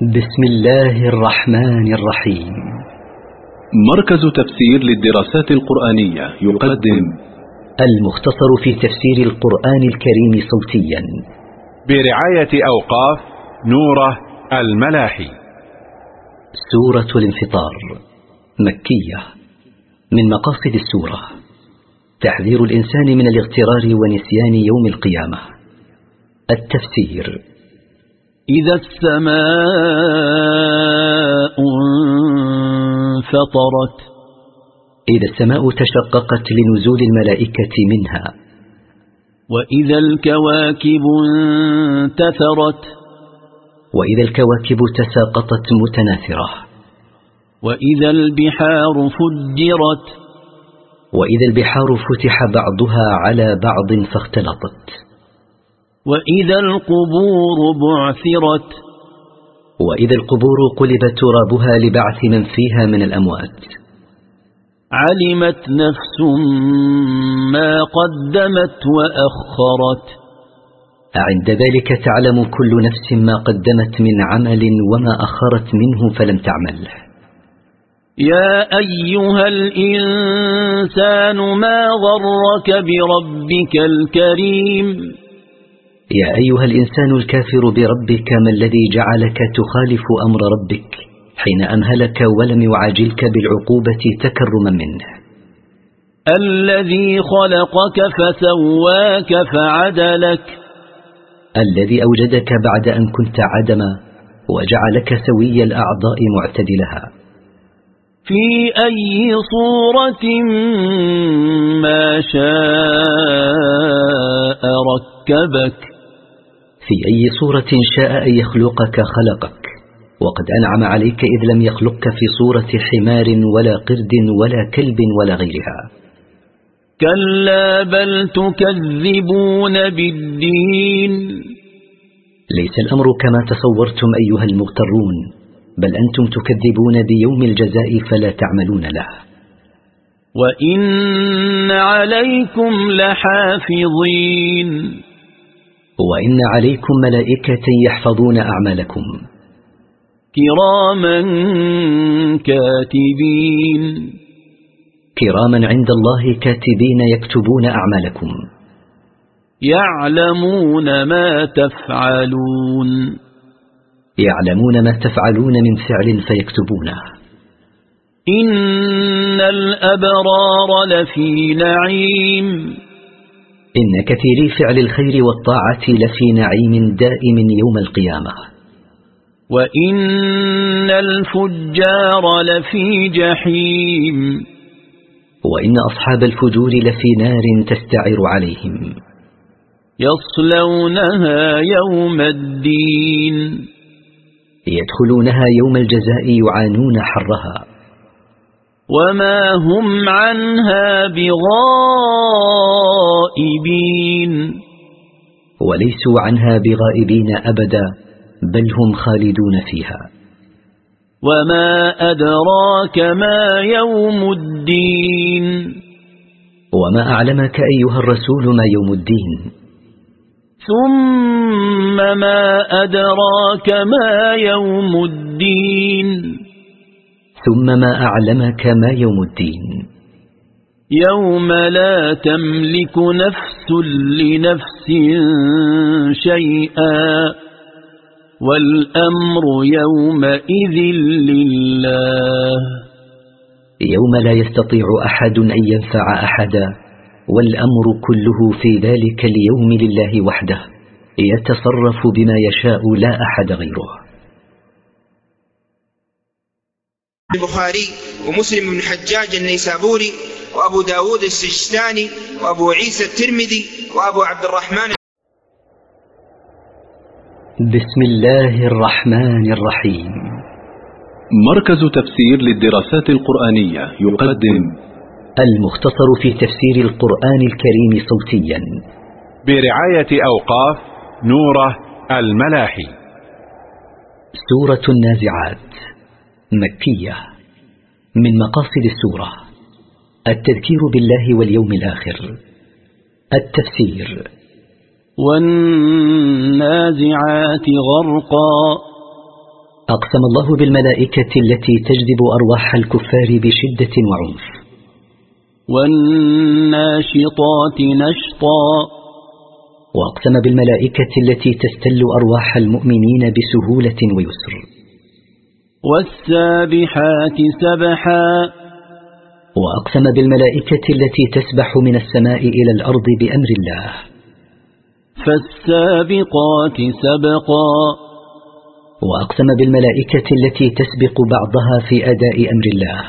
بسم الله الرحمن الرحيم. مركز تفسير للدراسات القرآنية يقدم المختصر في تفسير القرآن الكريم صوتيا. برعاية أوقاف نوره الملاحي. سورة الانفطار مكية من مقاصد السورة. تحذير الإنسان من الاغترار ونسيان يوم القيامة. التفسير إذا السماء انفطرت. إذا السماء تشققت لنزول الملائكة منها. وإذا الكواكب انتثرت. وإذا الكواكب تساقطت متناثرة. وإذا البحار فجرت. وإذا البحار فتح بعضها على بعض فاختلطت. وإذا القبور بعثرت. وإذا القبور قلب ترابها لبعث من فيها من الأموات. علمت نفس ما قدمت وأخرت. عند ذلك تعلم كل نفس ما قدمت من عمل وما أخرت منه فلم تعمل. يا أيها الإنسان ما غرك بربك الكريم؟ يا أيها الإنسان الكافر بربك ما الذي جعلك تخالف أمر ربك حين أمهلك ولم يعاجلك بالعقوبة تكرما منه. الذي خلقك فسواك فعدلك. الذي أوجدك بعد أن كنت عدما وجعلك سوي الأعضاء معتدلها. في أي صورة ما شاء ركبك. في أي صورة شاء أن يخلقك خلقك. وقد أنعم عليك إذ لم يخلقك في صورة حمار ولا قرد ولا كلب ولا غيرها. كلا بل تكذبون بالدين. ليس الأمر كما تصورتم أيها المغترون بل أنتم تكذبون بيوم الجزاء فلا تعملون له. وإن عليكم لحافظين. وإن عليكم ملائكة يحفظون أعمالكم. كراما كاتبين. كراما عند الله كاتبين يكتبون أعمالكم. يعلمون ما تفعلون. يعلمون ما تفعلون من فعل فيكتبونه. إن الأبرار لفي نعيم. إن كثيري فعل الخير والطاعة لفي نعيم دائم يوم القيامة. وإن الفجار لفي جحيم. وإن أصحاب الفجور لفي نار تستعر عليهم. يصلونها يوم الدين. يدخلونها يوم الجزاء يعانون حرها. وما هم عنها بغائبين وليسوا عنها بغائبين أبدا بل هم خالدون فيها. وما أدراك ما يوم الدين وما أعلمك أيها الرسول ما يوم الدين؟ ثم ما أدراك ما يوم الدين ثم ما أعلمك ما يوم الدين. يوم لا تملك نفس لنفس شيئا والأمر يومئذ لله. يوم لا يستطيع أحد أن ينفع أحدا والأمر كله في ذلك اليوم لله وحده يتصرف بما يشاء لا أحد غيره. البخاري ومسلم بن حجاج النيسابوري وأبو داود السجستاني وأبو عيسى الترمذي وأبو عبد الرحمن بسم الله الرحمن الرحيم. مركز تفسير للدراسات القرآنية يقدم المختصر في تفسير القرآن الكريم صوتيا. برعاية أوقاف نوره الملاحي. سورة النازعات. مكية من مقاصد السورة. التذكير بالله واليوم الآخر. التفسير. والنازعات غرقا. أقسم الله بالملائكة التي تجذب أرواح الكفار بشدة وعنف. والناشطات نشطا. وأقسم بالملائكة التي تستل أرواح المؤمنين بسهولة ويسر. والسابحات سبحا. وأقسم بالملائكة التي تسبح من السماء إلى الأرض بأمر الله. فالسابقات سبقا. وأقسم بالملائكة التي تسبق بعضها في أداء أمر الله.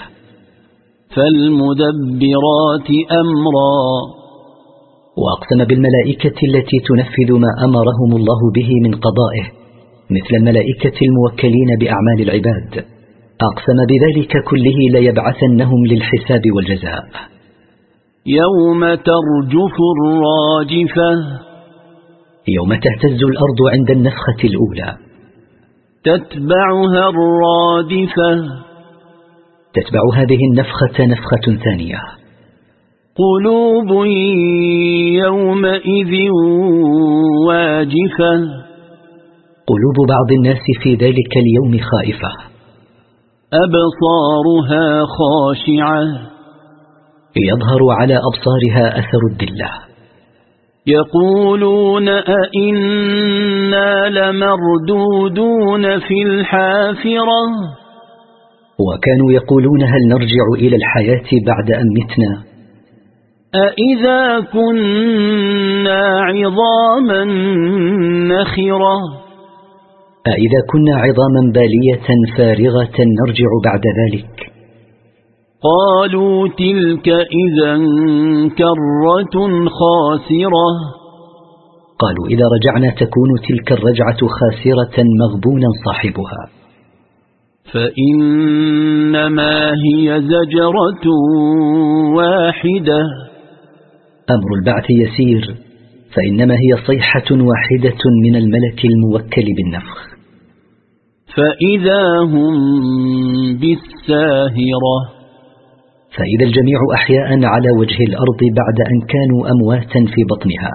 فالمدبرات أمرا. وأقسم بالملائكة التي تنفذ ما أمرهم الله به من قضائه. مثل الملائكة الموكلين بأعمال العباد. أقسم بذلك كله ليبعثنهم للحساب والجزاء. يوم ترجف الراجفة. يوم تهتز الأرض عند النفخة الأولى. تتبعها الرادفة. تتبع هذه النفخة نفخة ثانية. قلوب يومئذ واجفة. قلوب بعض الناس في ذلك اليوم خائفة. أبصارها خاشعة. يظهر على أبصارها أثر الدلة. يقولون أئنا لمردودون في الحافرة. وكانوا يقولون هل نرجع إلى الحياة بعد أن متنا. أئذا كنا عظاما نخرة. أئذا كنا عظاما بالية فارغة نرجع بعد ذلك. قالوا تلك إذا كرة خاسرة. قالوا إذا رجعنا تكون تلك الرجعة خاسرة مغبونا صاحبها. فإنما هي زجرة واحدة. أمر البعث يسير. فإنما هي صيحة واحدة من الملك الموكل بالنفخ. فإذا هم بالساهرة. فإذا الجميع أحياء على وجه الأرض بعد أن كانوا أمواتا في بطنها.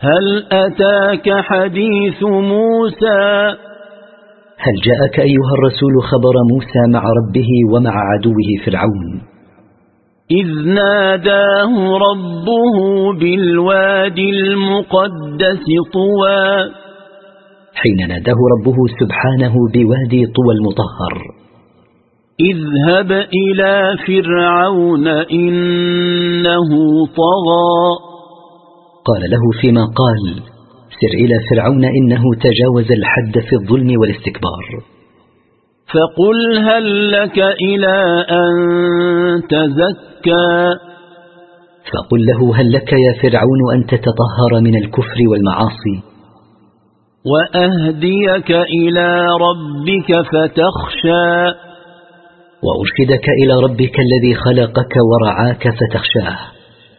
هل أتاك حديث موسى؟ هل جاءك أيها الرسول خبر موسى مع ربه ومع عدوه فرعون؟ إذ ناداه ربه بالوادي المقدس طوى. حين ناداه ربه سبحانه بوادي طوى المطهر. اذهب إلى فرعون إنه طغى. قال له فيما قال سر إلى فرعون إنه تجاوز الحد في الظلم والاستكبار. فقل هل لك إلى أن تزكى؟ فقل له هل لك يا فرعون أن تتطهر من الكفر والمعاصي؟ وأهديك إلى ربك فتخشى. وأرشدك إلى ربك الذي خلقك ورعاك فتخشاه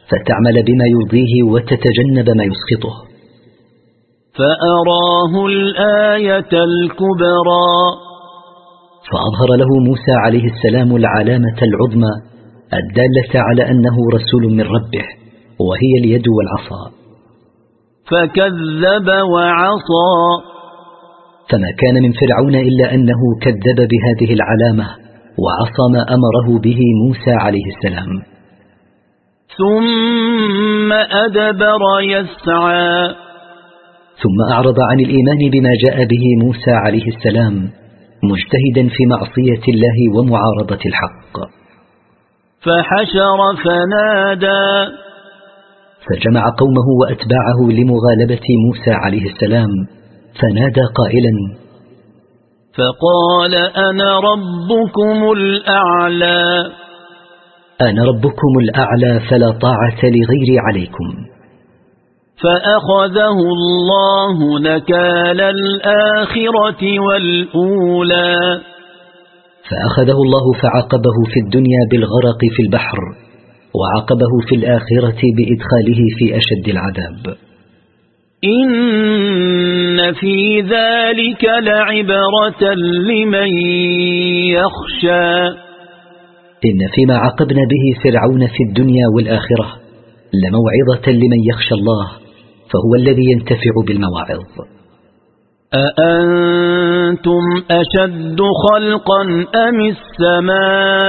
فتعمل بما يرضيه وتتجنب ما يسخطه. فأراه الآية الكبرى. فأظهر له موسى عليه السلام العلامة العظمى الدالة على أنه رسول من ربه وهي اليد والعصا. فكذب وعصى. فما كان من فرعون إلا أنه كذب بهذه العلامة وعصى ما أمره به موسى عليه السلام. ثم أدبر يسعى. ثم أعرض عن الإيمان بما جاء به موسى عليه السلام مجتهدا في معصية الله ومعارضة الحق. فحشر فنادى. فجمع قومه وأتباعه لمغالبة موسى عليه السلام فنادى قائلا فقال أنا ربكم الأعلى. أنا ربكم الأعلى فلا طاعة لغيري عليكم. فأخذه الله نكال الآخرة والأولى. فأخذه الله فعاقبه في الدنيا بالغرق في البحر وعاقبه في الآخرة بإدخاله في أشد العذاب. إن في ذلك لعبرة لمن يخشى. إن فيما عاقبنا به فرعون في الدنيا والآخرة لموعظة لمن يخشى الله. فهو الذي ينتفع بالمواعظ. أأنتم أشد خلقا أم السماء؟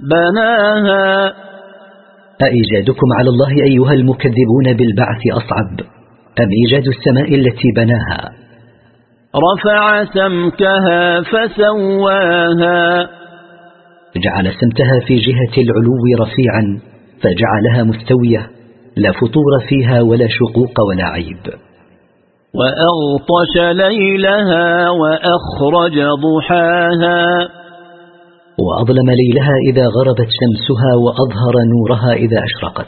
بناها. أإيجادكم على الله أيها المكذبون بالبعث أصعب أم إيجاد السماء التي بناها؟ رفع سمكها فسواها. جعل سمتها في جهة العلو رفيعا فجعلها مستوية. لا فطور فيها ولا شقوق ولا عيب. وأغطش ليلها وأخرج ضحاها. وأظلم ليلها إذا غربت شمسها وأظهر نورها إذا أشرقت.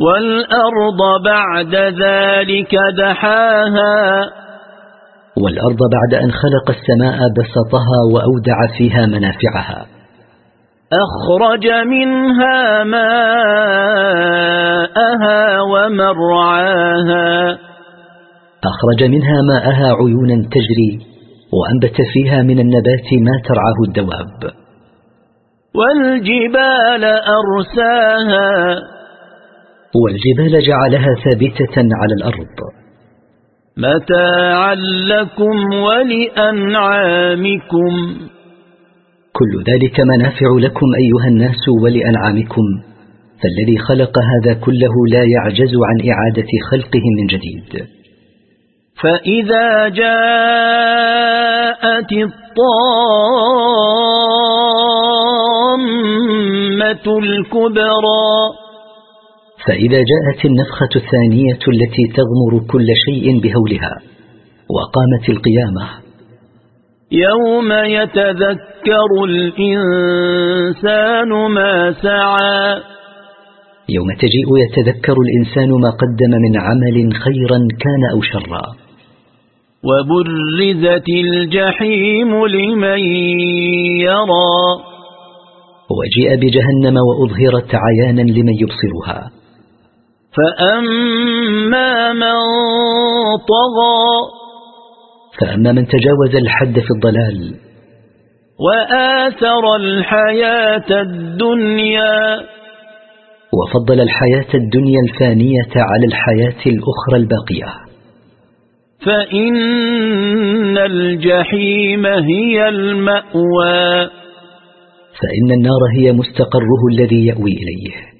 والأرض بعد ذلك دحاها. والأرض بعد أن خلق السماء بسطها وأودع فيها منافعها. أخرج منها ماءها ومرعاها. أخرج منها ماءها عيونا تجري وأنبت فيها من النبات ما ترعاه الدواب. والجبال أرساها. والجبال جعلها ثابتة على الأرض. متاعا لكم ولأنعامكم. كل ذلك منافع لكم أيها الناس ولأنعامكم. فالذي خلق هذا كله لا يعجز عن إعادة خلقه من جديد. فإذا جاءت الطامة الكبرى فإذا جاءت النفخة الثانية التي تغمر كل شيء بهولها وقامت القيامة يوم يتذكر الإنسان ما سعى. يوم تجيء يتذكر الإنسان ما قدم من عمل خيرا كان أو شرا. وبرزت الجحيم لمن يرى. وجيء بجهنم وأظهرت عيانا لمن يبصرها. فأما من طغى فأما من تجاوز الحد في الضلال وآثر الحياة الدنيا. وفضل الحياة الدنيا الفانية على الحياة الأخرى الباقية. فإن الجحيم هي المأوى. فإن النار هي مستقره الذي يأوي إليه.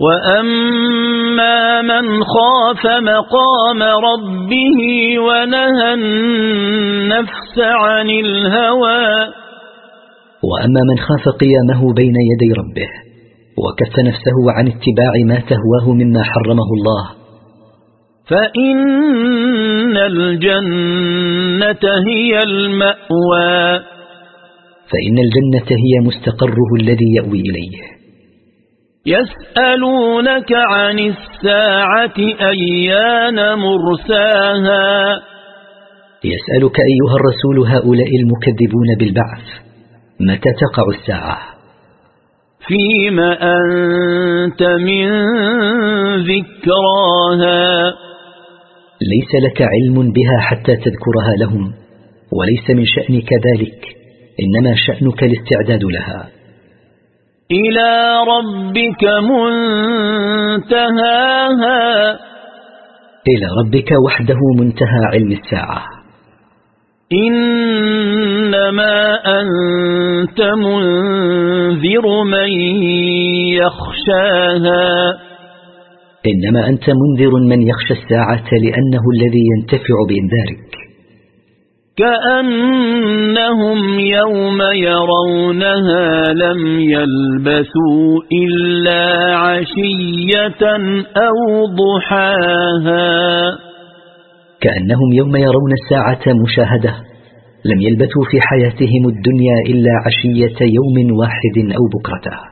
وأما من خاف مقام ربه ونهى النفس عن الهوى وأما من خاف قيامه بين يدي ربه وكف نفسه عن اتباع ما تهواه مما حرمه الله فإن الجنة هي المأوى فإن الجنة هي مستقره الذي يأوي إليه يسألونك عن الساعة أيان مرساها؟ يسألك أيها الرسول هؤلاء المكذبون بالبعث متى تقع الساعة؟ فيم أنت من ذكراها. ليس لك علم بها حتى تذكرها لهم وليس من شأنك ذلك إنما شأنك الاستعداد لها. إلى ربك منتهاها. إلى ربك وحده منتهى علم الساعة. إنما أنت منذر من يخشاها. إنما أنت منذر من يخشى الساعة لأنه الذي ينتفع بإنذارك. كأنهم يوم يرونها لم يلبثوا إلا عشية أو ضحاها. كأنهم يوم يرون الساعة مشاهدة لم يلبثوا في حياتهم الدنيا إلا عشية يوم واحد أو بكرته